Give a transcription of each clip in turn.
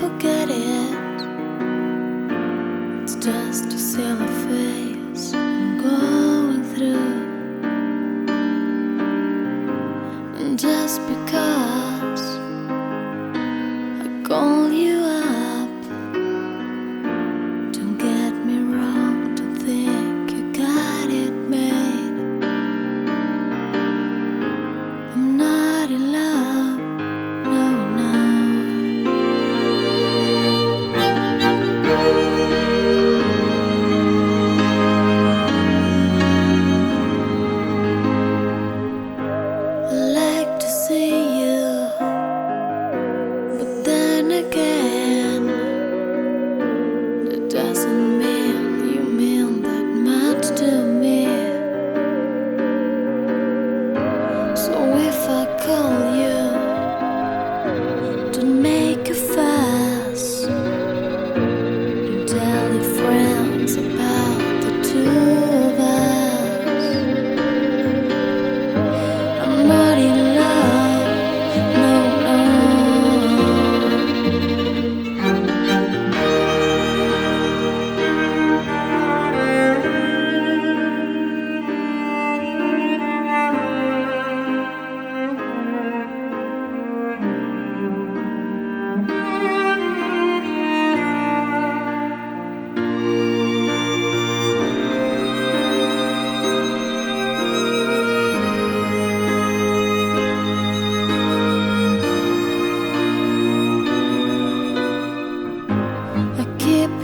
forget it. It's just a silly phase I'm going through. And just because I call you up, don't get me wrong, don't think you got it made. I'm not in love.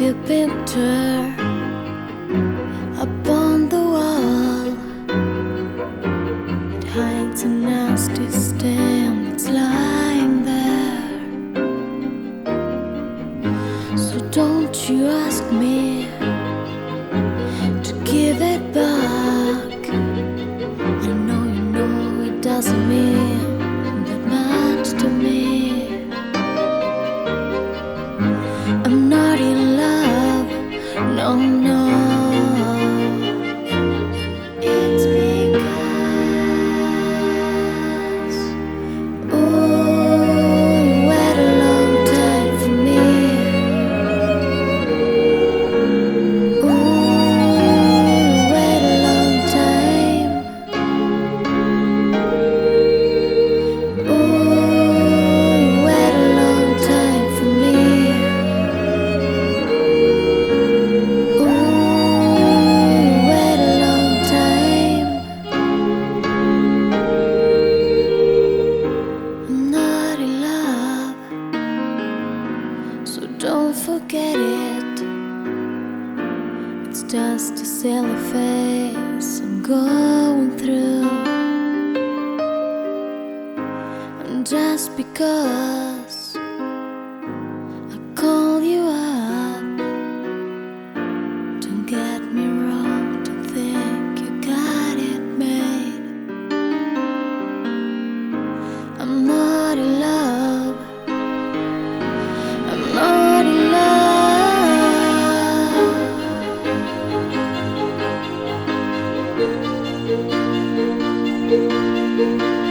Your picture up on the wall. It hides a nasty stain that's lying there. So don't you ask me It's just a silly face I'm going through, and just because. Música